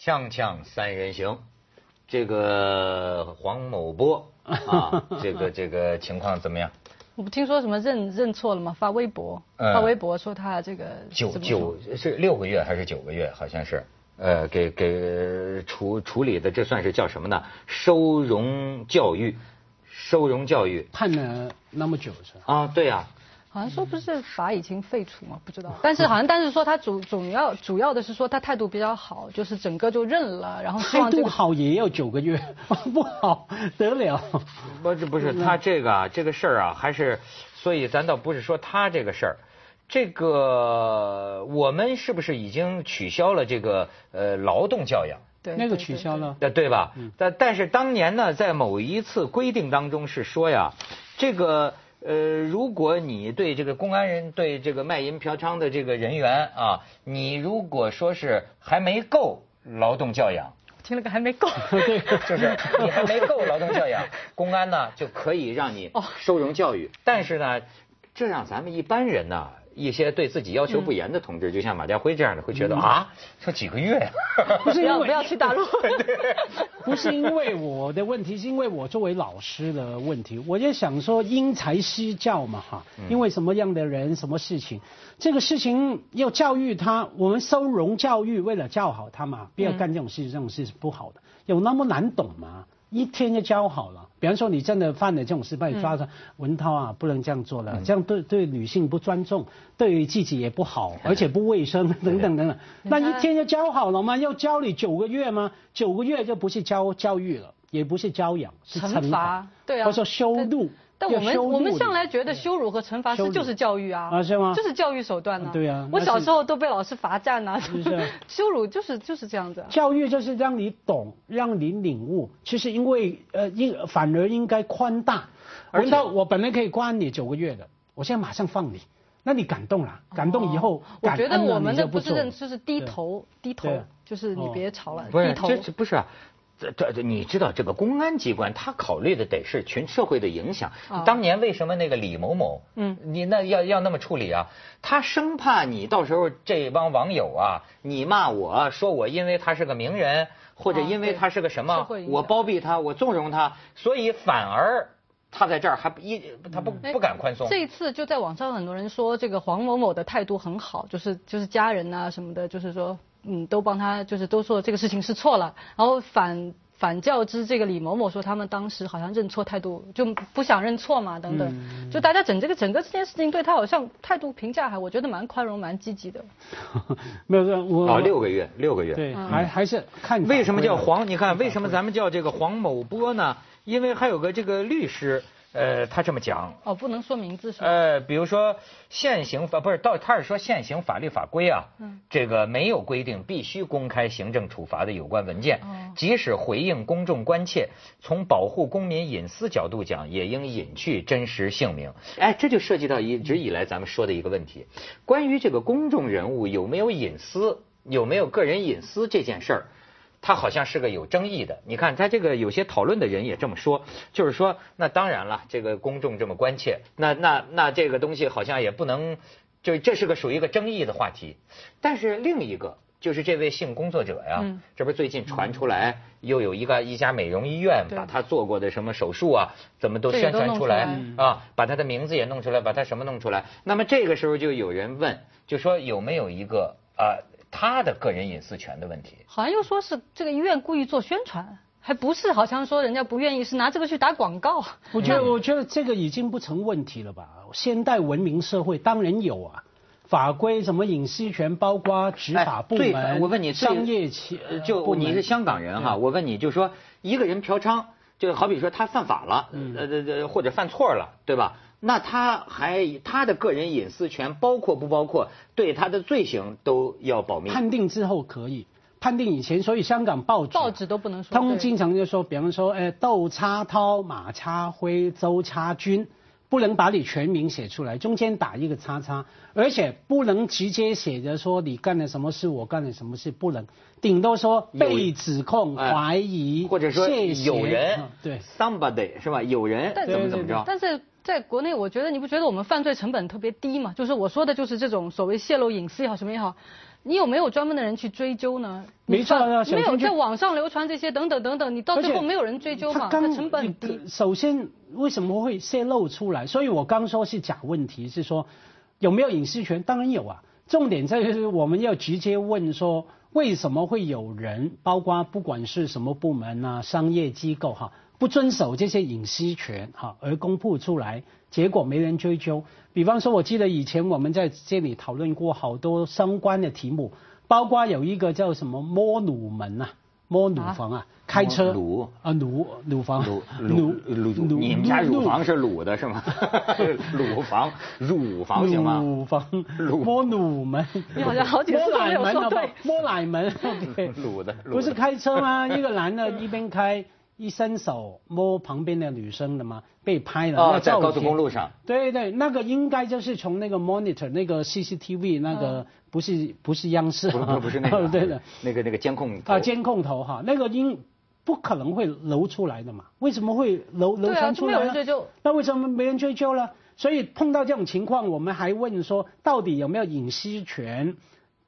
锵锵三人行，这个黄某波啊，这个这个情况怎么样？我不听说什么认认错了吗？发微博，嗯发微博说他这个九九是六个月还是九个月？好像是，呃，给给处处理的，这算是叫什么呢？收容教育，收容教育判了那么久是吧？啊，对呀、好像说不是法已经废除吗？不知道，但是好像但是说他主主要主要的是说他态度比较好，就是整个就认了，然后希态度好也要九个月，不好得了。不是不是，他这个啊，这个事儿啊，还是，所以咱倒不是说他这个事儿，这个我们是不是已经取消了这个呃劳动教养？对那个取消了，呃，对吧？但但是当年呢，在某一次规定当中是说呀，这个呃，如果你对这个公安人对这个卖淫嫖娼的这个人员啊，你如果说是还没够劳动教养，听了个还没够，对，就是你还没够劳动教养，公安呢就可以让你哦收容教育。但是呢，这让咱们一般人呢，一些对自己要求不严的同志，就像马家辉这样的，会觉得啊，说几个月呀，不是因为不要不要去大陆。不是因为我的问题，是因为我作为老师的问题，我就想说因材施教嘛哈，因为什么样的人，什么事情，这个事情要教育他，我们收容教育为了教好他嘛，不要干这种事，这种事是不好的，有那么难懂吗？一天就教好了。比方说，你真的犯了这种失败，抓着文涛啊，不能这样做了，这样对对女性不尊重，对自己也不好，而且不卫生等等等等。那一天就教好了吗？要教你九个月吗？九个月就不是教教育了，也不是教养，是惩惩罚对啊或者说羞辱。但我们我们向来觉得羞辱和惩罚是就是教育啊，啊是吗就是教育手段呢、对啊我小时候都被老师罚站呐、啊，是不是羞辱就是就是这样子、啊。教育就是让你懂，让你领悟。其实因为呃，应反而应该宽大。而且文涛，我本来可以关你九个月的，我现在马上放你，那你感动了，感动以后哦我觉得我们的不是认知，是低头低头，就是你哦别吵了，不是低头。这这不是啊。这这这，你知道这个公安机关，他考虑的得是群社会的影响。啊当年为什么那个李某某，嗯你那要要那么处理啊？他生怕你到时候这帮网友啊，你骂我说我因为他是个名人，或者啊因为他是个什么我包庇他，我纵容他，所以反而他在这儿还不一他不哎不敢宽松。这一次就在网上很多人说这个黄某某的态度很好，就是就是家人啊什么的，就是说嗯都帮他，就是都说这个事情是错了，然后反反教之这个李某某说他们当时好像认错态度就不想认错嘛等等，嗯就大家整这个整个这件事情对他好像态度评价还我觉得蛮宽容蛮积极的。没有没有我啊，六个月，六个月。对，嗯还还是看为什么叫黄？你看为什么咱们叫这个黄某波呢？因为还有个这个律师，呃，他这么讲，哦，不能说名字是吧？呃，比如说现行法不是到他是说现行法律法规啊，嗯这个没有规定必须公开行政处罚的有关文件，哦即使回应公众关切，从保护公民隐私角度讲，也应隐去真实姓名。哎，这就涉及到一直以来咱们说的一个问题，关于这个公众人物有没有隐私，有没有个人隐私这件事儿。它好像是个有争议的。你看，他这个有些讨论的人也这么说，就是说，那当然了，这个公众这么关切，那那那这个东西好像也不能，就这是个属于一个争议的话题。但是另一个就是这位性工作者呀，嗯这不是最近传出来又有一个一家美容医院把他做过的什么手术啊，怎么都宣传出来弄出来啊，把他的名字也弄出来，把他什么弄出来。那么这个时候就有人问，就说有没有一个啊、他的个人隐私权的问题？好像又说是这个医院故意做宣传，还不是好像说人家不愿意，是拿这个去打广告。我觉得，我觉得这个已经不成问题了吧？现代文明社会当然有啊，法规什么隐私权，包括执法部哎门，对我问你，商业企呃就你是香港人哈，我问你，就说一个人嫖娼，就好比说他犯法了，嗯呃呃呃，或者犯错了，对吧？那他还他的个人隐私权包括不包括对他的罪行都要保密？判定之后可以，判定以前，所以香港报纸啊报纸都不能说他们经常就说，比方说，哎，窦叉涛、马叉辉、周叉军，不能把你全名写出来，中间打一个叉叉，而且不能直接写着说你干了什么事，我干了什么事，不能，顶多说被指控、哎怀疑，或者说有人嗯对。somebody 是吧？有人但怎么怎么着？但是在国内，我觉得你不觉得我们犯罪成本特别低吗？就是我说的，就是这种所谓泄露隐私也好，什么也好，你有没有专门的人去追究呢？没错，没有在网上流传这些等等等等，你到最后没有人追究嘛？它成本低。首先，为什么会泄露出来？所以我刚说是假问题，是说有没有隐私权？当然有啊。重点在于我们要直接问说，为什么会有人，包括不管是什么部门啊、商业机构哈，不遵守这些隐私权哈，而公布出来，结果没人追究。比方说，我记得以前我们在这里讨论过好多相关的题目，包括有一个叫什么摸乳门啊。摸乳房啊，开车乳啊乳乳房乳乳乳，你们家乳房是卤的是吗？乳房乳房行吗？乳房摸乳门，你好像好几次没有说对，摸奶门，卤 的不是开车吗？一个男的一边开。一伸手摸旁边的女生的吗？被拍了。哦，在高速公路上。对对，那个应该就是从那个 monitor 那个 CCTV 那个不是不是央视，不不是那个，对的，那个那个监控啊监控头哈，那个应不可能会流出来的嘛？为什么会流流传出来？没有人追究。那为什么没人追究呢？所以碰到这种情况，我们还问说，到底有没有隐私权？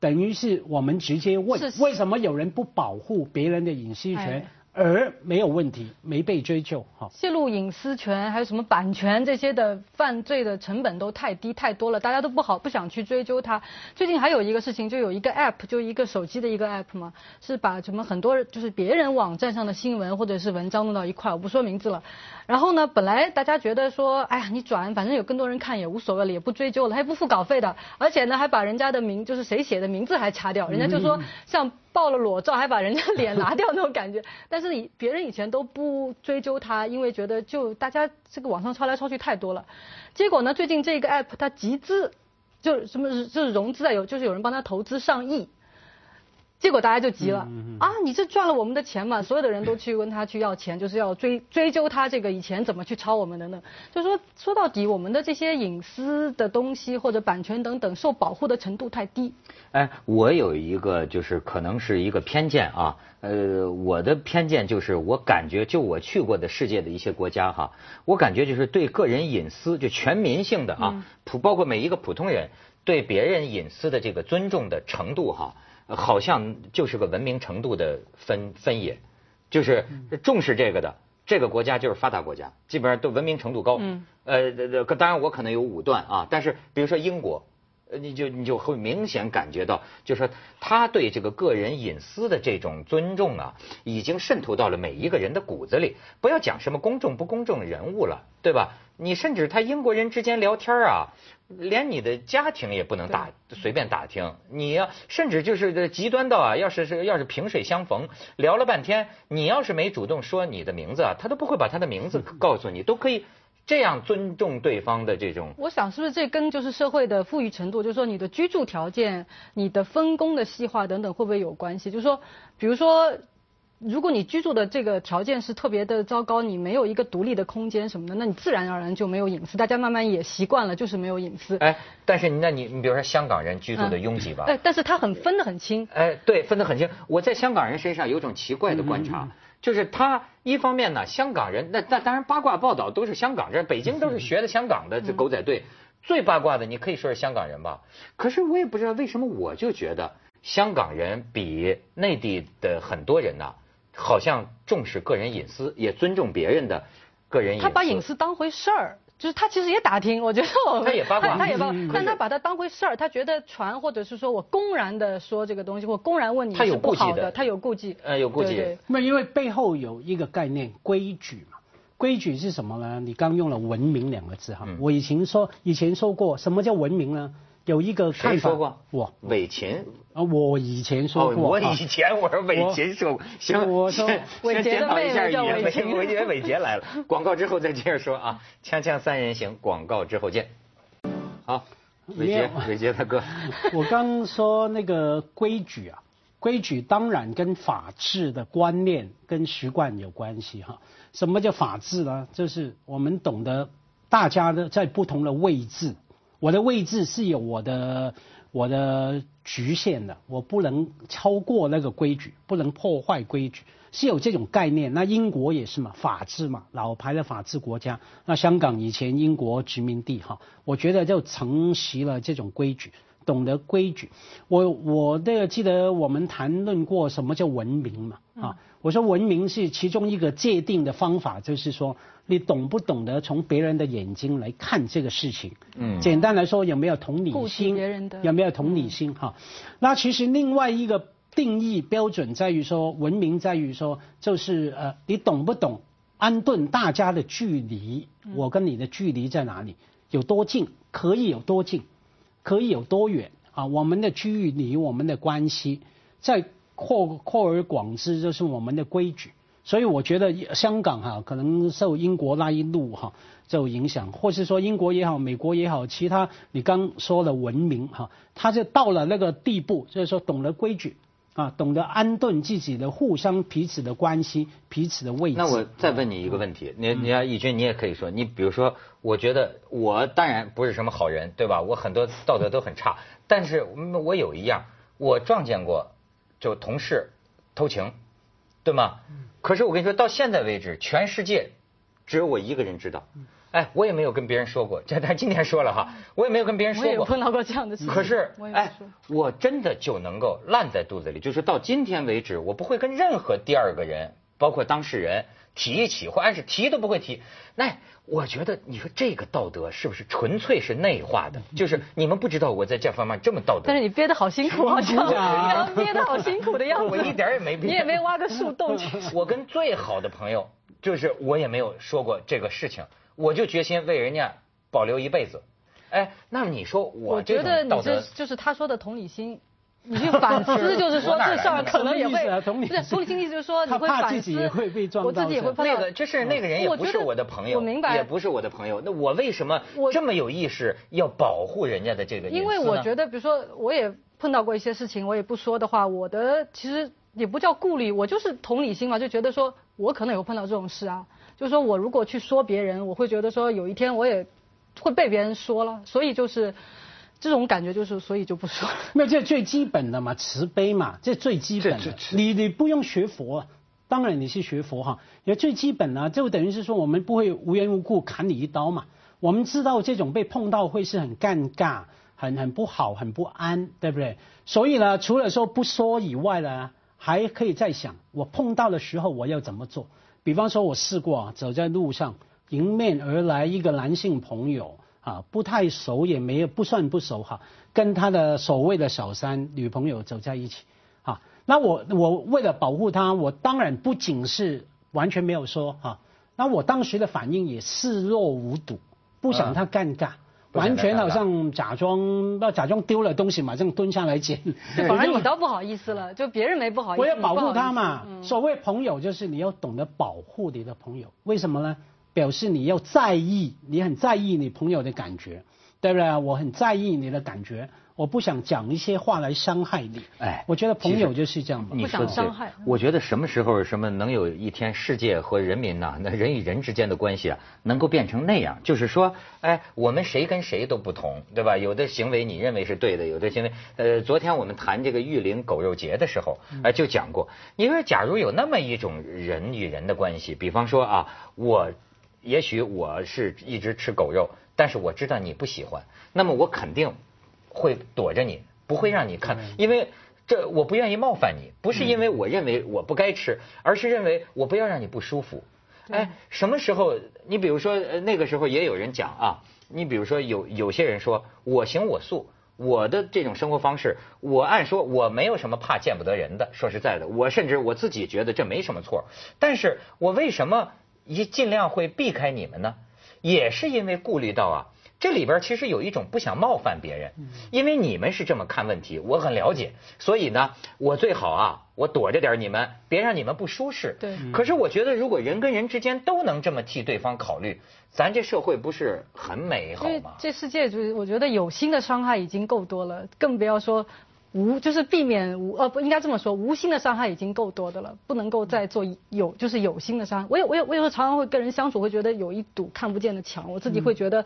等于是我们直接问，为什么有人不保护别人的隐私权？而没有问题，没被追究。哈，泄露隐私权还有什么版权这些的犯罪的成本都太低太多了，大家都不好不想去追究他。最近还有一个事情，就有一个 app，就一个手机的一个 app 嘛，是把什么很多就是别人网站上的新闻或者是文章弄到一块，我不说名字了。然后呢，本来大家觉得说，哎呀，你转，反正有更多人看也无所谓了，也不追究了，还不付稿费的，而且呢，还把人家的名就是谁写的名字还掐掉，人家就说像。爆了裸照还把人家脸拿掉那种感觉，但是以别人以前都不追究他，因为觉得就大家这个网上抄来抄去太多了。结果呢，最近这个 app 它集资，就什么就是融资啊，有就是有人帮他投资上亿。结果大家就急了啊！你这赚了我们的钱嘛？所有的人都去问他去要钱，就是要追追究他这个以前怎么去抄我们的呢。就说说到底，我们的这些隐私的东西或者版权等等受保护的程度太低。哎，我有一个就是可能是一个偏见啊，呃，我的偏见就是我感觉就我去过的世界的一些国家哈，我感觉就是对个人隐私就全民性的啊，普包括每一个普通人对别人隐私的这个尊重的程度哈。好像就是个文明程度的分分野，就是重视这个的这个国家就是发达国家，基本上都文明程度高。嗯。呃，当然我可能有武断啊，但是比如说英国，你就你就会明显感觉到，就是说他对这个个人隐私的这种尊重啊，已经渗透到了每一个人的骨子里。不要讲什么公众不公众人物了，对吧？你甚至他英国人之间聊天啊。连你的家庭也不能打随便打听，你要甚至就是极端到啊，要是是要是萍水相逢，聊了半天，你要是没主动说你的名字啊，他都不会把他的名字告诉你，都可以这样尊重对方的这种。我想是不是这跟就是社会的富裕程度，就是说你的居住条件、你的分工的细化等等会不会有关系？就是说，比如说。如果你居住的这个条件是特别的糟糕，你没有一个独立的空间什么的，那你自然而然就没有隐私。大家慢慢也习惯了，就是没有隐私。哎，但是那你你比如说香港人居住的拥挤吧？哎，但是他很分得很清。哎，对，分得很清。我在香港人身上有种奇怪的观察，就是他一方面呢，香港人那那当然八卦报道都是香港这，北京都是学的香港的这狗仔队，最八卦的你可以说是香港人吧。可是我也不知道为什么，我就觉得香港人比内地的很多人呐。好像重视个人隐私，也尊重别人的个人隐私。他把隐私当回事儿，就是他其实也打听，我觉得我他也八卦，他也八卦，但他把它当回事儿，他觉得传或者是说我公然的说这个东西，或公然问你是不好的，他有顾忌，呃，有顾忌。那因为背后有一个概念规矩嘛，规矩是什么呢？你刚用了文明两个字哈，我以前说以前说过，什么叫文明呢？有一个谁说过？我韦琴啊，我以前说过。我以前我说韦琴说过。行，我说先检讨一下语言。韦琴，我以为韦杰来了。广告之后再接着说啊，锵锵三人行，广告之后见。好，韦杰，韦杰大哥。我刚说那个规矩啊，规矩当然跟法治的观念跟习惯有关系哈。什么叫法治呢？就是我们懂得大家的在不同的位置。我的位置是有我的我的局限的，我不能超过那个规矩，不能破坏规矩，是有这种概念。那英国也是嘛，法治嘛，老牌的法治国家。那香港以前英国殖民地哈，我觉得就承袭了这种规矩。懂得规矩。我我的记得我们谈论过什么叫文明嘛？啊，我说文明是其中一个界定的方法，就是说你懂不懂得从别人的眼睛来看这个事情。嗯，简单来说，有没有同理心？有没有同理心？哈，那其实另外一个定义标准在于说，文明在于说，就是呃，你懂不懂安顿大家的距离？我跟你的距离在哪里？有多近？可以有多近？可以有多远？啊，我们的距离，我们的关系，在。扩扩而广之，就是我们的规矩。所以我觉得香港哈，可能受英国那一路哈这种影响，或是说英国也好，美国也好，其他你刚说的文明哈，他就到了那个地步，就是说懂得规矩啊，懂得安顿自己的互相彼此的关系，彼此的位置。那我再问你一个问题，你你要义军，你也可以说，你比如说，我觉得我当然不是什么好人，对吧？我很多道德都很差，但是我有一样，我撞见过。就同事偷情，对吗？可是我跟你说，到现在为止，全世界只有我一个人知道。哎，我也没有跟别人说过，这 但今天说了哈，我也没有跟别人说过。我也碰到过这样的情况。可是，哎，我真的就能够烂在肚子里，就是到今天为止，我不会跟任何第二个人，包括当事人提一起，或暗示提都不会提。那。我觉得你说这个道德是不是纯粹是内化的？就是你们不知道我在这方面这么道德。但是你憋得好辛苦，好像憋得好辛苦的样子。我一点也没憋。你也没挖个树洞去。我跟最好的朋友，就是我也没有说过这个事情，我就决心为人家保留一辈子。哎，那么你说我觉得你这，就是他说的同理心。你去反思，就是说这事儿可能也会，不是同理心意思就是说你会反思，自己也会被撞我自己也会碰到。那个就是那个人也不是我的朋友，我明白，也不是我的朋友。那我为什么这么有意识要保护人家的这个因为我觉得，比如说我也碰到过一些事情，我也不说的话，我的其实也不叫顾虑，我就是同理心嘛，就觉得说我可能也会碰到这种事啊。就是说我如果去说别人，我会觉得说有一天我也会被别人说了，所以就是。这种感觉就是，所以就不说了。那这最基本的嘛，慈悲嘛，这最基本的。你你不用学佛，当然你是学佛哈。也最基本呢，就等于是说，我们不会无缘无故砍你一刀嘛。我们知道这种被碰到会是很尴尬、很很不好、很不安，对不对？所以呢，除了说不说以外呢，还可以再想，我碰到的时候我要怎么做？比方说，我试过走在路上，迎面而来一个男性朋友。啊，不太熟也没有不算不熟哈，跟他的所谓的小三女朋友走在一起，啊，那我我为了保护他，我当然不仅是完全没有说哈，那我当时的反应也视若无睹，不想他尴尬，完全好像假装要假装丢了东西马上蹲下来捡，反而 你倒不好意思了，就别人没不好意思，我要保护他嘛，所谓朋友就是你要懂得保护你的朋友，为什么呢？表示你要在意，你很在意你朋友的感觉，对不对？我很在意你的感觉，我不想讲一些话来伤害你。哎，我觉得朋友就是这样不想伤害。我觉得什么时候什么能有一天世界和人民呐，那人与人之间的关系啊，能够变成那样？就是说，哎，我们谁跟谁都不同，对吧？有的行为你认为是对的，有的行为，呃，昨天我们谈这个玉林狗肉节的时候，哎，就讲过，你说假如有那么一种人与人的关系，比方说啊，我。也许我是一直吃狗肉，但是我知道你不喜欢，那么我肯定会躲着你，不会让你看，因为这我不愿意冒犯你，不是因为我认为我不该吃，而是认为我不要让你不舒服。哎，什么时候？你比如说那个时候也有人讲啊，你比如说有有些人说我行我素，我的这种生活方式，我按说我没有什么怕见不得人的，说实在的，我甚至我自己觉得这没什么错，但是我为什么？一尽量会避开你们呢，也是因为顾虑到啊，这里边其实有一种不想冒犯别人，因为你们是这么看问题，我很了解，所以呢，我最好啊，我躲着点你们，别让你们不舒适。对。可是我觉得，如果人跟人之间都能这么替对方考虑，咱这社会不是很美好吗？这世界就是我觉得有心的伤害已经够多了，更不要说。无就是避免无呃不应该这么说，无心的伤害已经够多的了，不能够再做有就是有心的伤害。我有我有我有时候常常会跟人相处，会觉得有一堵看不见的墙，我自己会觉得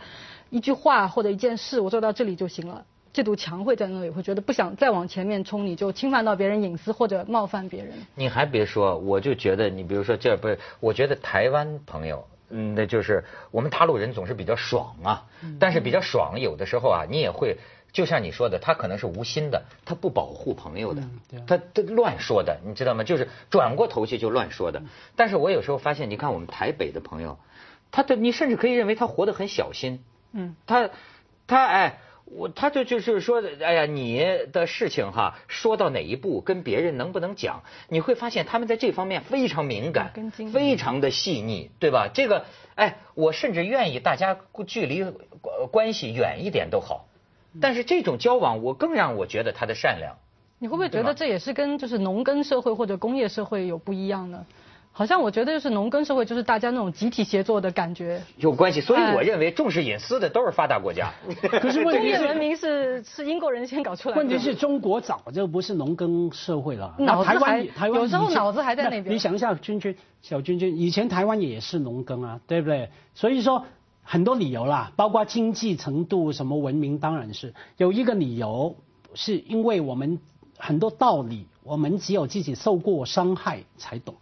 一句话或者一件事我做到这里就行了，这堵墙会在那里，会觉得不想再往前面冲，你就侵犯到别人隐私或者冒犯别人。你还别说，我就觉得你比如说这不是，我觉得台湾朋友，嗯，那就是我们大陆人总是比较爽啊，但是比较爽有的时候啊，你也会。就像你说的，他可能是无心的，他不保护朋友的，他他乱说的，你知道吗？就是转过头去就乱说的。但是我有时候发现，你看我们台北的朋友，他的你甚至可以认为他活得很小心，嗯，他他哎。我他就就是说，哎呀，你的事情哈，说到哪一步，跟别人能不能讲，你会发现他们在这方面非常敏感，非常的细腻，对吧？这个，哎，我甚至愿意大家距离关系远一点都好，但是这种交往，我更让我觉得他的善良。你会不会觉得这也是跟就是农耕社会或者工业社会有不一样呢？好像我觉得就是农耕社会，就是大家那种集体协作的感觉有关系，所以我认为重视隐私的都是发达国家。可是工业文明是是英国人先搞出来的。问题是中国早就不是农耕社会了，脑子还有时候脑子还在那边。你想一下，君君小君君，以前台湾也是农耕啊，对不对？所以说很多理由啦，包括经济程度、什么文明，当然是有一个理由，是因为我们很多道理，我们只有自己受过伤害才懂。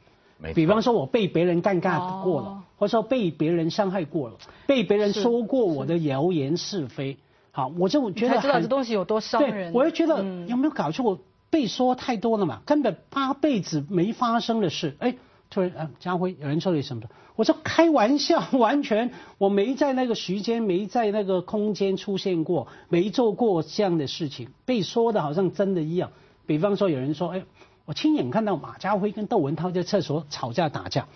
比方说，我被别人尴尬过了，或者说被别人伤害过了，被别人说过我的谣言是非，好，我就觉得知道这东西有多伤人。我就觉得有没有搞错？被说太多了嘛，根本八辈子没发生的事，哎，突然啊，家辉有人说你什么？我说开玩笑，完全我没在那个时间，没在那个空间出现过，没做过这样的事情，被说的好像真的一样。比方说有人说，哎。我亲眼看到马家辉跟窦文涛在厕所吵架打架，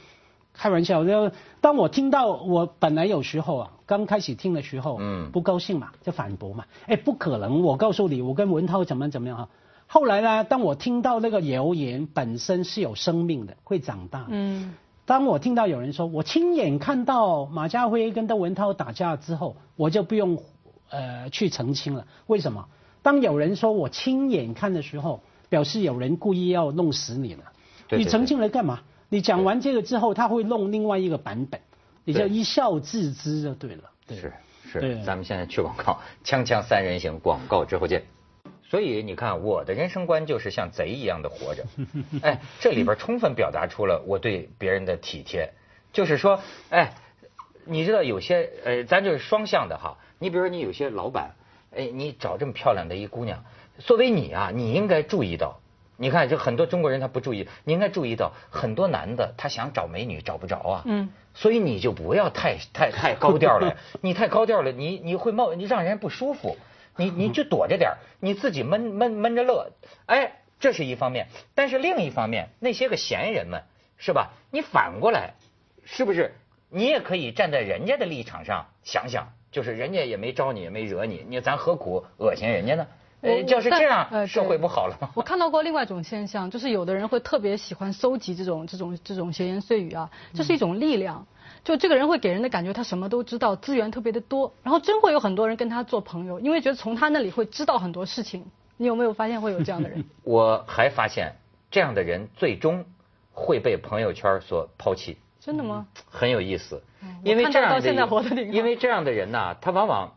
开玩笑。就当我听到，我本来有时候啊，刚开始听的时候，嗯，不高兴嘛，就反驳嘛。哎，不可能！我告诉你，我跟文涛怎么怎么样啊？后来呢，当我听到那个谣言本身是有生命的，会长大。嗯。当我听到有人说我亲眼看到马家辉跟邓文涛打架之后，我就不用呃去澄清了。为什么？当有人说我亲眼看的时候。表示有人故意要弄死你了，对你澄清来干嘛？你讲完这个之后，他会弄另外一个版本，你就一笑置之就对了。是是，咱们现在去广告，锵锵三人行，广告之后见。所以你看，我的人生观就是像贼一样的活着。哎，这里边充分表达出了我对别人的体贴，就是说，哎，你知道有些呃，咱就是双向的哈。你比如说，你有些老板，哎，你找这么漂亮的一姑娘。作为你啊，你应该注意到，你看，就很多中国人他不注意，你应该注意到，很多男的他想找美女找不着啊，嗯，所以你就不要太太太高调了，你太高调了，你你会冒你让人不舒服，你你就躲着点你自己闷闷闷着乐，哎，这是一方面，但是另一方面，那些个闲人们是吧？你反过来，是不是？你也可以站在人家的立场上想想，就是人家也没招你，也没惹你，你咱何苦恶心人家呢？呃，就是这样，社会不好了吗？我看到过另外一种现象，就是有的人会特别喜欢搜集这种这种这种闲言碎语啊，这是一种力量。就这个人会给人的感觉，他什么都知道，资源特别的多，然后真会有很多人跟他做朋友，因为觉得从他那里会知道很多事情。你有没有发现会有这样的人？我还发现这样的人最终会被朋友圈所抛弃。真的吗？很有意思，因为这样的因为这样的人呢，他往往。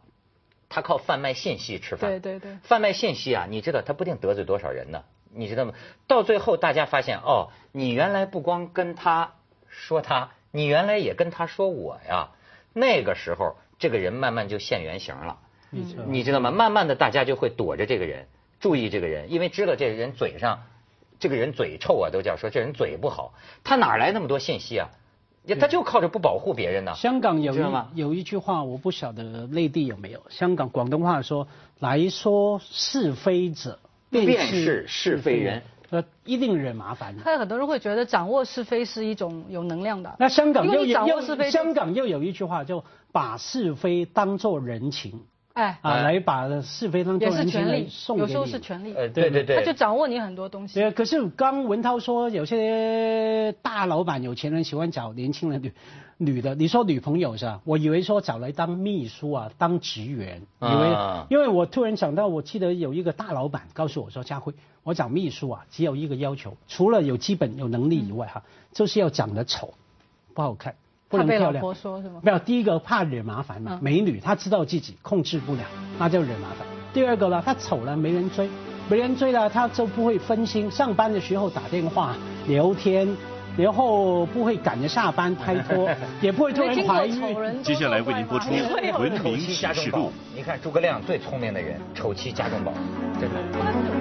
他靠贩卖信息吃饭，对对对，贩卖信息啊，你知道他不定得罪多少人呢？你知道吗？到最后大家发现，哦，你原来不光跟他说他，你原来也跟他说我呀。那个时候，这个人慢慢就现原形了。你知道吗？慢慢的，大家就会躲着这个人，注意这个人，因为知道这个人嘴上，这个人嘴臭啊，都叫说这人嘴不好。他哪来那么多信息啊？他就靠着不保护别人呢。香港有一有一句话，我不晓得内地有没有。香港广东话说：“来说是非者，便是是非人。”呃，一定惹麻烦。还有很多人会觉得掌握是非是一种有能量的。那香港又又香港又有一句话，就把是非当做人情。哎。啊，来把是非当中人情来送给你，有时候是权力，呃，对对对，他就掌握你很多东西。对，可是刚文涛说有些大老板、有钱人喜欢找年轻人女女的，你说女朋友是吧？我以为说找来当秘书啊，当职员，以为，因为我突然想到，我记得有一个大老板告诉我说，佳慧，我找秘书啊，只有一个要求，除了有基本有能力以外哈，就是要长得丑，不好看。不能漂亮，没有第一个怕惹麻烦嘛，美女她知道自己控制不了，那就惹麻烦。第二个呢，她丑了没人追，没人追了她就不会分心，上班的时候打电话聊天，然后不会赶着下班拍拖，也不会突然怀孕。接下来为您播出 《文明启示录》。你看诸葛亮最聪明的人，丑妻家中宝，真的。